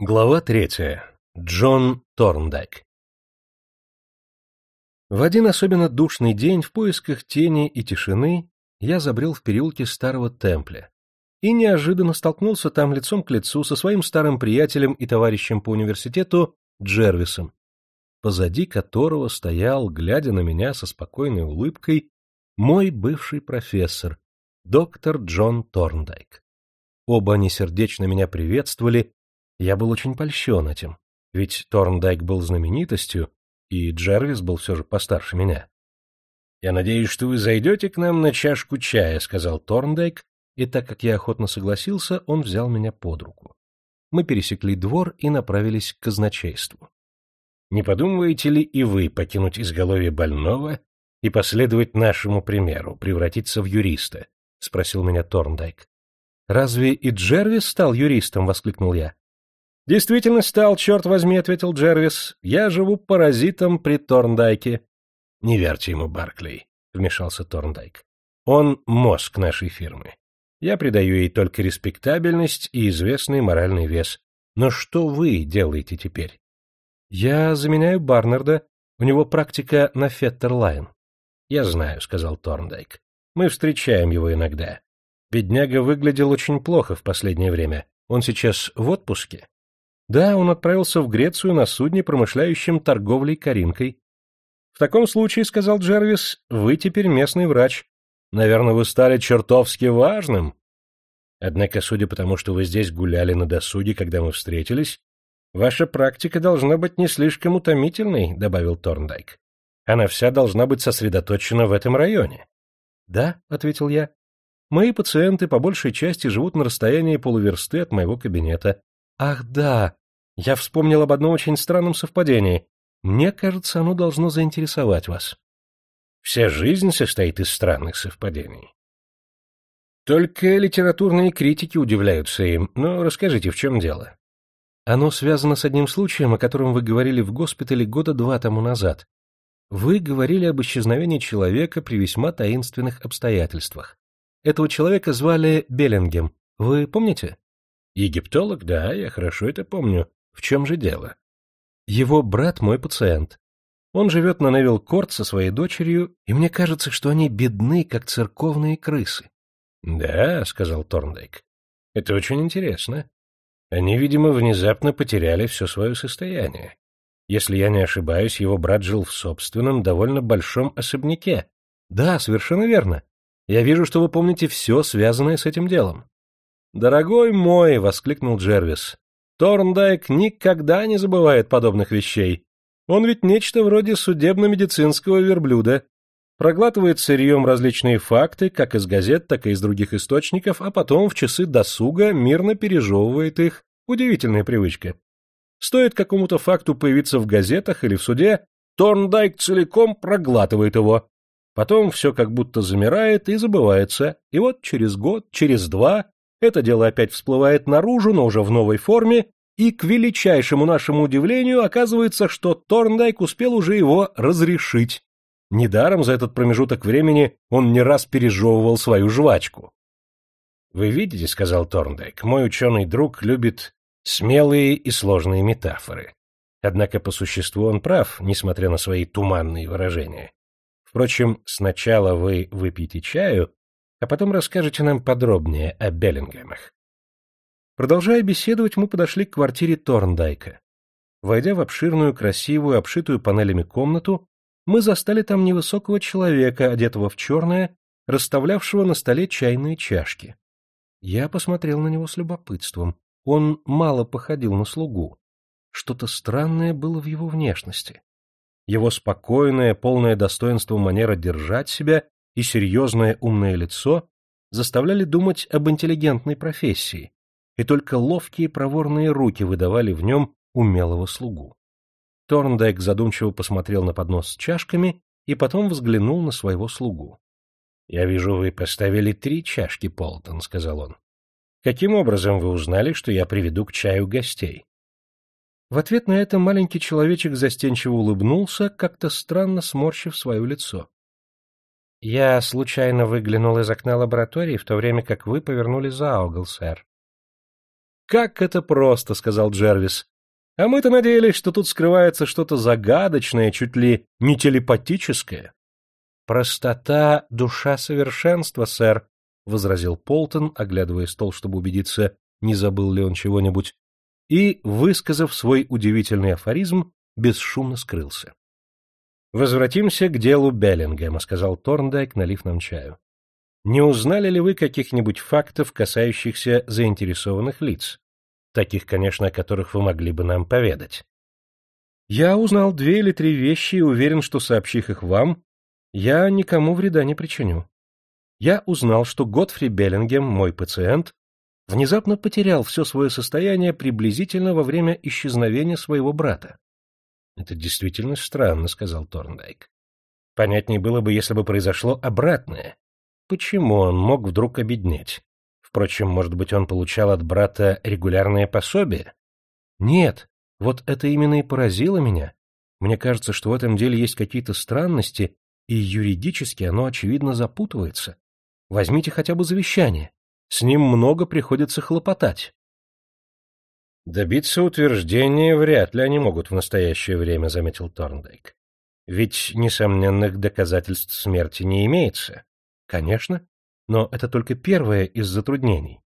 Глава третья. Джон Торндайк. В один особенно душный день в поисках тени и тишины я забрел в переулке старого темпля и неожиданно столкнулся там лицом к лицу со своим старым приятелем и товарищем по университету Джервисом, позади которого стоял, глядя на меня со спокойной улыбкой, мой бывший профессор, доктор Джон Торндайк. Оба они сердечно меня приветствовали я был очень польщен этим, ведь Торндайк был знаменитостью, и Джервис был все же постарше меня. — Я надеюсь, что вы зайдете к нам на чашку чая, — сказал Торндайк, и так как я охотно согласился, он взял меня под руку. Мы пересекли двор и направились к казначейству. — Не подумываете ли и вы покинуть изголовье больного и последовать нашему примеру, превратиться в юриста? — спросил меня Торндайк. — Разве и Джервис стал юристом? — воскликнул я. «Действительно стал, черт возьми», — ответил Джервис. «Я живу паразитом при Торндайке». «Не верьте ему, Барклey», — вмешался Торндайк. «Он мозг нашей фирмы. Я придаю ей только респектабельность и известный моральный вес. Но что вы делаете теперь?» «Я заменяю Барнарда. У него практика на Феттерлайн». «Я знаю», — сказал Торндайк. «Мы встречаем его иногда. Бедняга выглядел очень плохо в последнее время. Он сейчас в отпуске?» Да, он отправился в Грецию на судне, промышляющем торговлей коринкой. — В таком случае, — сказал Джервис, — вы теперь местный врач. Наверное, вы стали чертовски важным. Однако, судя по тому, что вы здесь гуляли на досуге, когда мы встретились, ваша практика должна быть не слишком утомительной, — добавил Торндайк. Она вся должна быть сосредоточена в этом районе. — Да, — ответил я. Мои пациенты по большей части живут на расстоянии полуверсты от моего кабинета. Ах, да, я вспомнил об одном очень странном совпадении. Мне кажется, оно должно заинтересовать вас. Вся жизнь состоит из странных совпадений. Только литературные критики удивляются им, но расскажите, в чем дело? Оно связано с одним случаем, о котором вы говорили в госпитале года два тому назад. Вы говорили об исчезновении человека при весьма таинственных обстоятельствах. Этого человека звали Беллингем. Вы помните? Египтолог, да, я хорошо это помню. В чем же дело? Его брат мой пациент. Он живет на Невилл-Корт со своей дочерью, и мне кажется, что они бедны, как церковные крысы. — Да, — сказал Торндайк, — это очень интересно. Они, видимо, внезапно потеряли все свое состояние. Если я не ошибаюсь, его брат жил в собственном, довольно большом особняке. — Да, совершенно верно. Я вижу, что вы помните все, связанное с этим делом. — Дорогой мой! — воскликнул Джервис. Торндайк никогда не забывает подобных вещей. Он ведь нечто вроде судебно-медицинского верблюда. Проглатывает сырьем различные факты, как из газет, так и из других источников, а потом в часы досуга мирно пережевывает их. Удивительная привычка. Стоит какому-то факту появиться в газетах или в суде, Торндайк целиком проглатывает его. Потом все как будто замирает и забывается, и вот через год, через два это дело опять всплывает наружу, но уже в новой форме, и, к величайшему нашему удивлению, оказывается, что Торндайк успел уже его разрешить. Недаром за этот промежуток времени он не раз пережевывал свою жвачку. «Вы видите, — сказал Торндайк, — мой ученый друг любит смелые и сложные метафоры. Однако по существу он прав, несмотря на свои туманные выражения. Впрочем, сначала вы выпьете чаю, а потом расскажете нам подробнее о Беллингемах. Продолжая беседовать, мы подошли к квартире Торндайка. Войдя в обширную, красивую, обшитую панелями комнату, мы застали там невысокого человека, одетого в черное, расставлявшего на столе чайные чашки. Я посмотрел на него с любопытством. Он мало походил на слугу. Что-то странное было в его внешности. Его спокойное, полное достоинство манера держать себя и серьезное умное лицо заставляли думать об интеллигентной профессии, и только ловкие проворные руки выдавали в нем умелого слугу. Торндайк задумчиво посмотрел на поднос с чашками и потом взглянул на своего слугу. — Я вижу, вы поставили три чашки, Полтон, — сказал он. — Каким образом вы узнали, что я приведу к чаю гостей? В ответ на это маленький человечек застенчиво улыбнулся, как-то странно сморщив свое лицо. Я случайно выглянул из окна лаборатории, в то время как вы повернули за угол, сэр. Как это просто, сказал Джервис. А мы-то надеялись, что тут скрывается что-то загадочное, чуть ли не телепатическое. Простота — душа совершенства, сэр, — возразил Полтон, оглядывая стол, чтобы убедиться, не забыл ли он чего-нибудь, и, высказав свой удивительный афоризм, бесшумно скрылся. «Возвратимся к делу Беллингема», — сказал Торндайк, налив нам чаю. «Не узнали ли вы каких-нибудь фактов, касающихся заинтересованных лиц? Таких, конечно, о которых вы могли бы нам поведать». «Я узнал две или три вещи и уверен, что, сообщив их вам, я никому вреда не причиню. Я узнал, что Готфри Беллингем, мой пациент, внезапно потерял все свое состояние приблизительно во время исчезновения своего брата. Это действительно странно, сказал Торндайк. Понятнее было бы, если бы произошло обратное. Почему он мог вдруг обеднеть? Впрочем, может быть, он получал от брата регулярное пособие? Нет, вот это именно и поразило меня. Мне кажется, что в этом деле есть какие-то странности, и юридически оно, очевидно, запутывается. Возьмите хотя бы завещание. С ним много приходится хлопотать. Добиться утверждения вряд ли они могут в настоящее время, заметил Торндайк. Ведь несомненных доказательств смерти не имеется. Конечно, но это только первое из затруднений.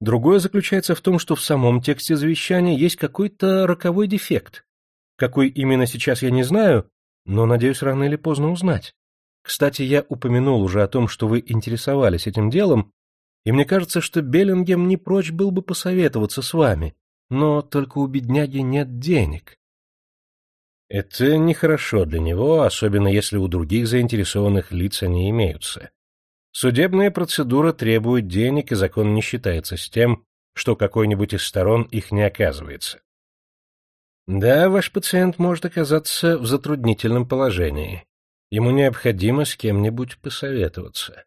Другое заключается в том, что в самом тексте завещания есть какой-то роковой дефект. Какой именно сейчас я не знаю, но надеюсь рано или поздно узнать. Кстати, я упомянул уже о том, что вы интересовались этим делом, и мне кажется, что Беллингем не прочь был бы посоветоваться с вами, но только у бедняги нет денег. Это нехорошо для него, особенно если у других заинтересованных лиц они имеются. Судебная процедура требует денег, и закон не считается с тем, что какой-нибудь из сторон их не оказывается. Да, ваш пациент может оказаться в затруднительном положении. Ему необходимо с кем-нибудь посоветоваться.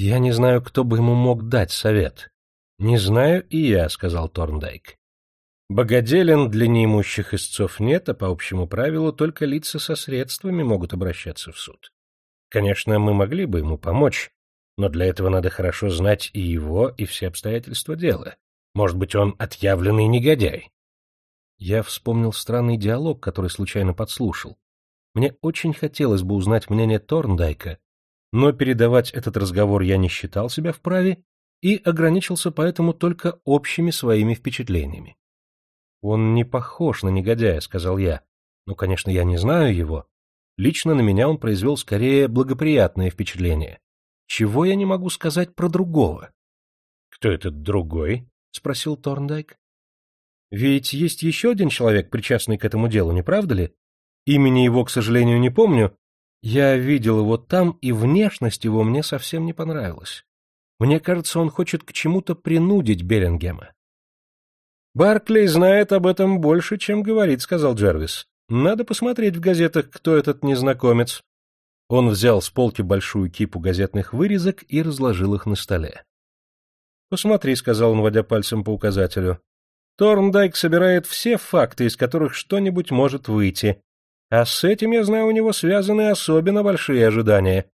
Я не знаю, кто бы ему мог дать совет. Не знаю и я, сказал Торндайк. Богоделен для неимущих истцов нет, а по общему правилу только лица со средствами могут обращаться в суд. Конечно, мы могли бы ему помочь, но для этого надо хорошо знать и его, и все обстоятельства дела. Может быть, он отъявленный негодяй. Я вспомнил странный диалог, который случайно подслушал. Мне очень хотелось бы узнать мнение Торндайка но передавать этот разговор я не считал себя вправе и ограничился поэтому только общими своими впечатлениями. «Он не похож на негодяя», — сказал я. «Ну, конечно, я не знаю его. Лично на меня он произвел скорее благоприятное впечатление. Чего я не могу сказать про другого?» «Кто этот другой?» — спросил Торндайк. «Ведь есть еще один человек, причастный к этому делу, не правда ли? Имени его, к сожалению, не помню, я видел его там, и внешность его мне совсем не понравилась. Мне кажется, он хочет к чему-то принудить Беллингема. «Барклey знает об этом больше, чем говорит», — сказал Джервис. «Надо посмотреть в газетах, кто этот незнакомец». Он взял с полки большую кипу газетных вырезок и разложил их на столе. «Посмотри», — сказал он, водя пальцем по указателю. «Торндайк собирает все факты, из которых что-нибудь может выйти, а с этим, я знаю, у него связаны особенно большие ожидания.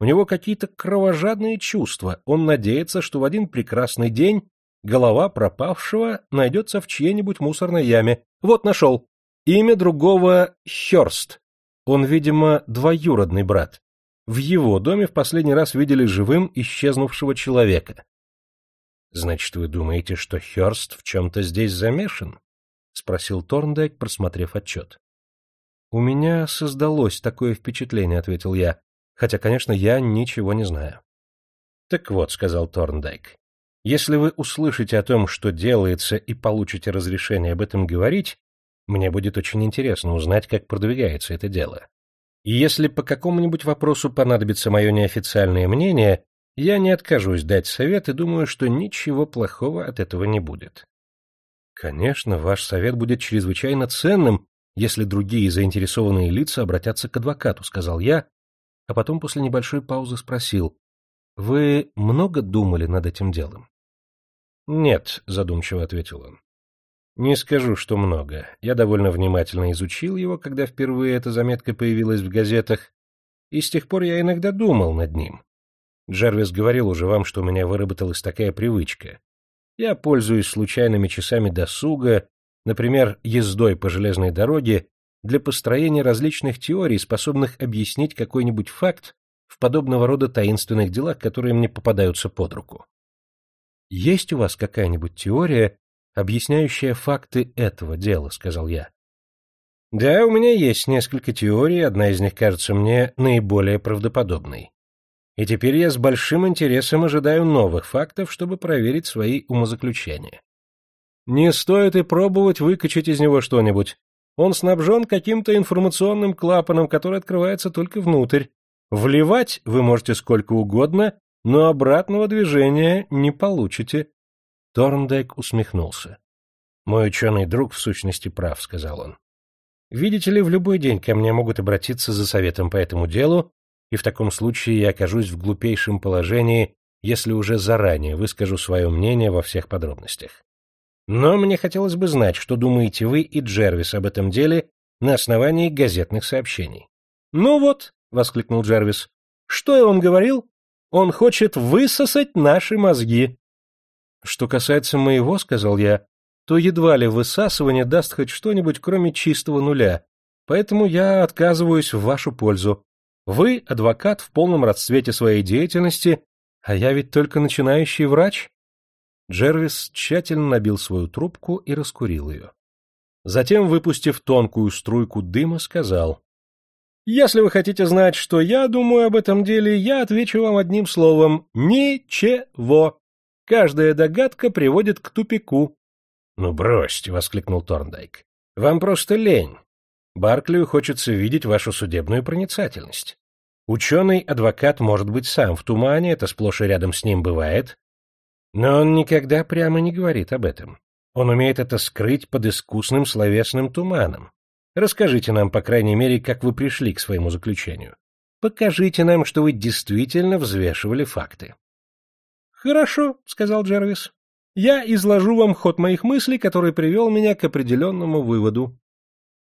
У него какие-то кровожадные чувства. Он надеется, что в один прекрасный день голова пропавшего найдется в чьей-нибудь мусорной яме. Вот нашел. Имя другого — Хёрст. Он, видимо, двоюродный брат. В его доме в последний раз видели живым исчезнувшего человека. — Значит, вы думаете, что Хёрст в чем-то здесь замешан? — спросил Торндайк, просмотрев отчет. — У меня создалось такое впечатление, — ответил я, хотя, конечно, я ничего не знаю. — Так вот, — сказал Торндайк, — если вы услышите о том, что делается, и получите разрешение об этом говорить, мне будет очень интересно узнать, как продвигается это дело. И если по какому-нибудь вопросу понадобится мое неофициальное мнение, я не откажусь дать совет и думаю, что ничего плохого от этого не будет. Конечно, ваш совет будет чрезвычайно ценным, если другие заинтересованные лица обратятся к адвокату, сказал я, а потом после небольшой паузы спросил, вы много думали над этим делом? Нет, задумчиво ответил он. Не скажу, что много. Я довольно внимательно изучил его, когда впервые эта заметка появилась в газетах, и с тех пор я иногда думал над ним. Джервис говорил уже вам, что у меня выработалась такая привычка. Я пользуюсь случайными часами досуга, например, ездой по железной дороге, для построения различных теорий, способных объяснить какой-нибудь факт в подобного рода таинственных делах, которые мне попадаются под руку. Есть у вас какая-нибудь теория, объясняющая факты этого дела, сказал я. Да, у меня есть несколько теорий, одна из них кажется мне наиболее правдоподобной. И теперь я с большим интересом ожидаю новых фактов, чтобы проверить свои умозаключения. Не стоит и пробовать выкачать из него что-нибудь. Он снабжен каким-то информационным клапаном, который открывается только внутрь. Вливать вы можете сколько угодно, но обратного движения не получите. Торндайк усмехнулся. Мой ученый друг в сущности прав, сказал он. Видите ли, в любой день ко мне могут обратиться за советом по этому делу, и в таком случае я окажусь в глупейшем положении, если уже заранее выскажу свое мнение во всех подробностях. Но мне хотелось бы знать, что думаете вы и Джервис об этом деле на основании газетных сообщений. — Ну вот, — воскликнул Джервис, — что он говорил? Он хочет высосать наши мозги. — Что касается моего, — сказал я, то едва ли высасывание даст хоть что-нибудь, кроме чистого нуля, поэтому я отказываюсь в вашу пользу. Вы адвокат в полном расцвете своей деятельности, а я ведь только начинающий врач. Джервис тщательно набил свою трубку и раскурил ее. Затем, выпустив тонкую струйку дыма, сказал, «Если вы хотите знать, что я думаю об этом деле, я отвечу вам одним словом — ничего. Каждая догадка приводит к тупику. «Ну бросьте!» — воскликнул Торндайк. «Вам просто лень. Барклию хочется видеть вашу судебную проницательность. Ученый-адвокат может быть сам в тумане, это сплошь и рядом с ним бывает, но он никогда прямо не говорит об этом. Он умеет это скрыть под искусным словесным туманом. Расскажите нам, по крайней мере, как вы пришли к своему заключению. Покажите нам, что вы действительно взвешивали факты. — Хорошо, — сказал Джервис я изложу вам ход моих мыслей, который привел меня к определенному выводу.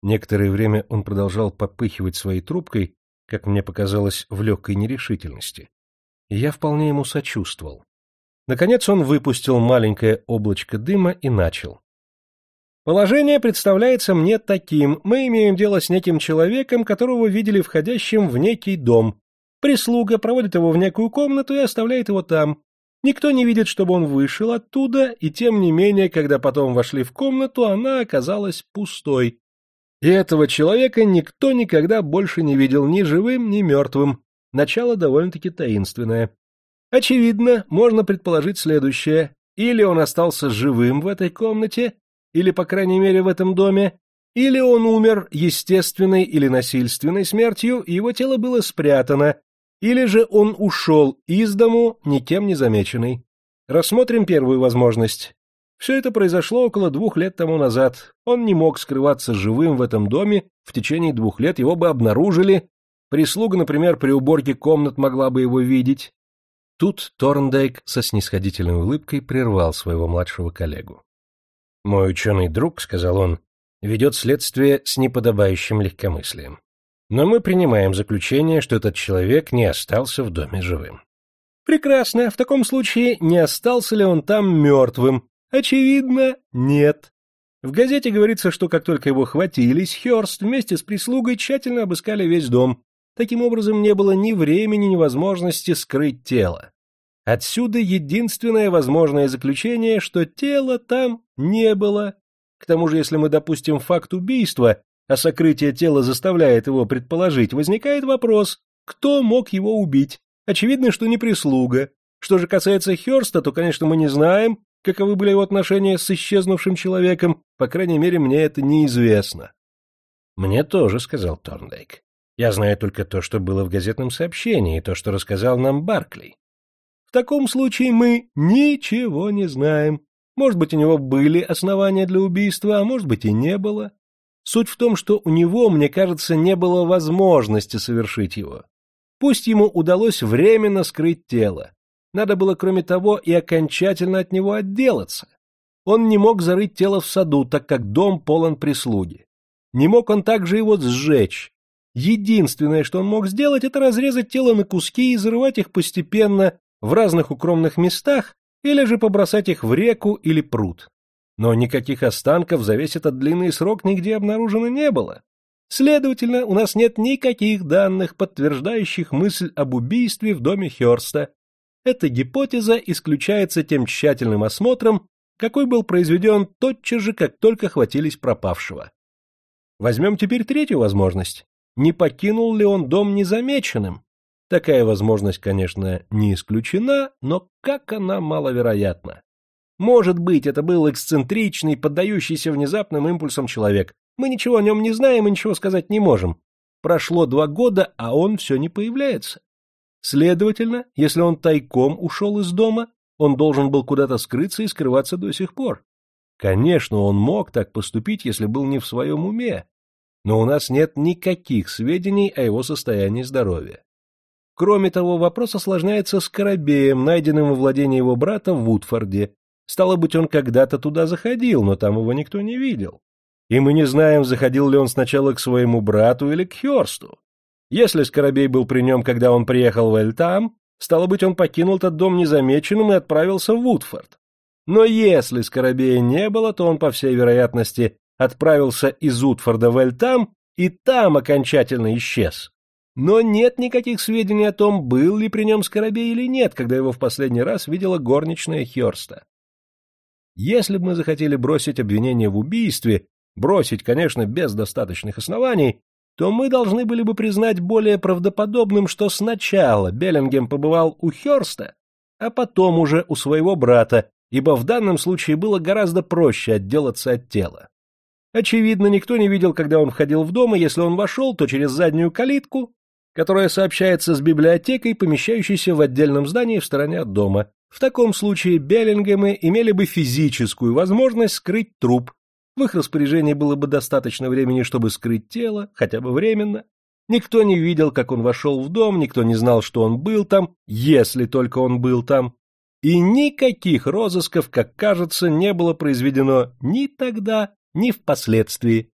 Некоторое время он продолжал попыхивать своей трубкой, как мне показалось, в легкой нерешительности. И я вполне ему сочувствовал. Наконец он выпустил маленькое облачко дыма и начал. Положение представляется мне таким. Мы имеем дело с неким человеком, которого видели входящим в некий дом. Прислуга проводит его в некую комнату и оставляет его там. Никто не видит, чтобы он вышел оттуда, и тем не менее, когда потом вошли в комнату, она оказалась пустой. И этого человека никто никогда больше не видел ни живым, ни мертвым. Начало довольно-таки таинственное. Очевидно, можно предположить следующее. Или он остался живым в этой комнате, или, по крайней мере, в этом доме, или он умер естественной или насильственной смертью, и его тело было спрятано, или же он ушел из дому, никем не замеченный. Рассмотрим первую возможность. Все это произошло около двух лет тому назад. Он не мог скрываться живым в этом доме, в течение двух лет его бы обнаружили. Прислуга, например, при уборке комнат могла бы его видеть. Тут Торндайк со снисходительной улыбкой прервал своего младшего коллегу. «Мой ученый друг, — сказал он, — ведет следствие с неподобающим легкомыслием. Но мы принимаем заключение, что этот человек не остался в доме живым. Прекрасно. В таком случае, не остался ли он там мертвым? Очевидно, нет. В газете говорится, что как только его хватились, Хёрст вместе с прислугой тщательно обыскали весь дом. Таким образом, не было ни времени, ни возможности скрыть тело. Отсюда единственное возможное заключение, что тела там не было. К тому же, если мы допустим факт убийства, а сокрытие тела заставляет его предположить, возникает вопрос, кто мог его убить. Очевидно, что не прислуга. Что же касается Хёрста, то, конечно, мы не знаем, каковы были его отношения с исчезнувшим человеком, по крайней мере, мне это неизвестно. Мне тоже, сказал Торндейк. Я знаю только то, что было в газетном сообщении, то, что рассказал нам Баркли. В таком случае мы ничего не знаем. Может быть, у него были основания для убийства, а может быть и не было. Суть в том, что у него, мне кажется, не было возможности совершить его. Пусть ему удалось временно скрыть тело. Надо было, кроме того, и окончательно от него отделаться. Он не мог зарыть тело в саду, так как дом полон прислуги. Не мог он также его сжечь. Единственное, что он мог сделать, это разрезать тело на куски и зарывать их постепенно в разных укромных местах, или же побросать их в реку или пруд. Но никаких останков за весь этот длинный срок нигде обнаружено не было. Следовательно, у нас нет никаких данных, подтверждающих мысль об убийстве в доме Хёрста. Эта гипотеза исключается тем тщательным осмотром, какой был произведен тотчас же, как только хватились пропавшего. Возьмем теперь третью возможность. Не покинул ли он дом незамеченным? Такая возможность, конечно, не исключена, но как она маловероятна. Может быть, это был эксцентричный, поддающийся внезапным импульсам человек. Мы ничего о нем не знаем и ничего сказать не можем. Прошло два года, а он все не появляется. Следовательно, если он тайком ушел из дома, он должен был куда-то скрыться и скрываться до сих пор. Конечно, он мог так поступить, если был не в своем уме, но у нас нет никаких сведений о его состоянии здоровья. Кроме того, вопрос осложняется скоробеем, найденным во владении его брата в Вудфорде. Стало быть, он когда-то туда заходил, но там его никто не видел. И мы не знаем, заходил ли он сначала к своему брату или к Хёрсту. Если скоробей был при нем, когда он приехал в Эльтам, Стало быть, он покинул этот дом незамеченным и отправился в Вудфорд. Но если Скоробея не было, то он, по всей вероятности, отправился из Утфорда в Эльтам и там окончательно исчез. Но нет никаких сведений о том, был ли при нем Скоробей или нет, когда его в последний раз видела горничная Хёрста. Если бы мы захотели бросить обвинение в убийстве, бросить, конечно, без достаточных оснований, то мы должны были бы признать более правдоподобным, что сначала Беллингем побывал у Хёрста, а потом уже у своего брата, ибо в данном случае было гораздо проще отделаться от тела. Очевидно, никто не видел, когда он входил в дом, и если он вошел, то через заднюю калитку, которая сообщается с библиотекой, помещающейся в отдельном здании в стороне от дома. В таком случае Беллингемы имели бы физическую возможность скрыть труп, в их распоряжении было бы достаточно времени, чтобы скрыть тело, хотя бы временно. Никто не видел, как он вошел в дом, никто не знал, что он был там, если только он был там. И никаких розысков, как кажется, не было произведено ни тогда, ни впоследствии.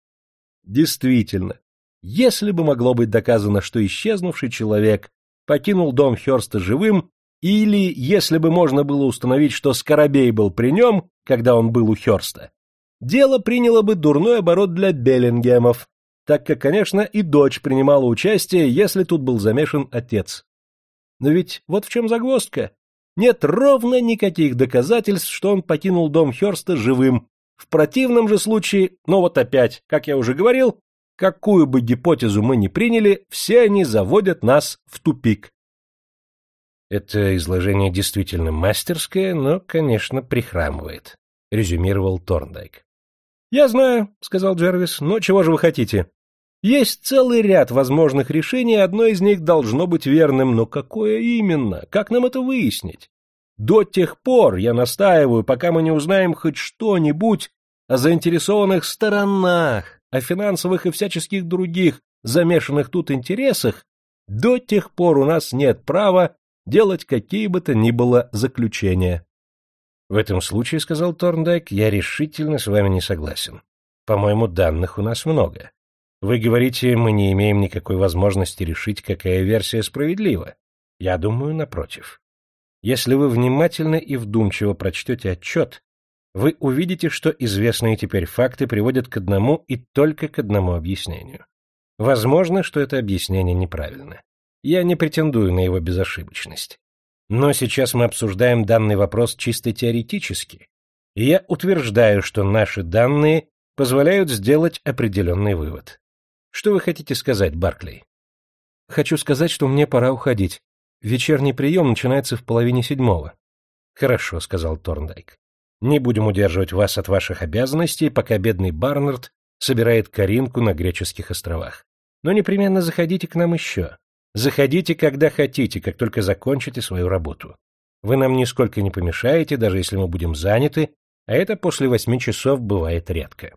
Действительно, если бы могло быть доказано, что исчезнувший человек покинул дом Хёрста живым, или если бы можно было установить, что Скоробей был при нем, когда он был у Хёрста, дело приняло бы дурной оборот для Беллингемов, так как, конечно, и дочь принимала участие, если тут был замешан отец. Но ведь вот в чем загвоздка. Нет ровно никаких доказательств, что он покинул дом Хёрста живым. В противном же случае, ну вот опять, как я уже говорил, какую бы гипотезу мы ни приняли, все они заводят нас в тупик. Это изложение действительно мастерское, но, конечно, прихрамывает, резюмировал Торндайк. «Я знаю», — сказал Джервис, — «но чего же вы хотите? Есть целый ряд возможных решений, одно из них должно быть верным, но какое именно? Как нам это выяснить? До тех пор, я настаиваю, пока мы не узнаем хоть что-нибудь о заинтересованных сторонах, о финансовых и всяческих других замешанных тут интересах, до тех пор у нас нет права делать какие бы то ни было заключения. В этом случае, — сказал Торндайк, — я решительно с вами не согласен. По-моему, данных у нас много. Вы говорите, мы не имеем никакой возможности решить, какая версия справедлива. Я думаю, напротив. Если вы внимательно и вдумчиво прочтете отчет, вы увидите, что известные теперь факты приводят к одному и только к одному объяснению. Возможно, что это объяснение неправильно. Я не претендую на его безошибочность. Но сейчас мы обсуждаем данный вопрос чисто теоретически, и я утверждаю, что наши данные позволяют сделать определенный вывод. Что вы хотите сказать, Барклey? Хочу сказать, что мне пора уходить. Вечерний прием начинается в половине седьмого. Хорошо, сказал Торндайк. Не будем удерживать вас от ваших обязанностей, пока бедный Барнард собирает Каринку на греческих островах. Но непременно заходите к нам еще. Заходите, когда хотите, как только закончите свою работу. Вы нам нисколько не помешаете, даже если мы будем заняты, а это после восьми часов бывает редко.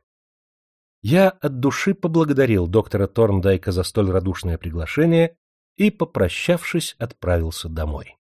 Я от души поблагодарил доктора Торндайка за столь радушное приглашение и, попрощавшись, отправился домой.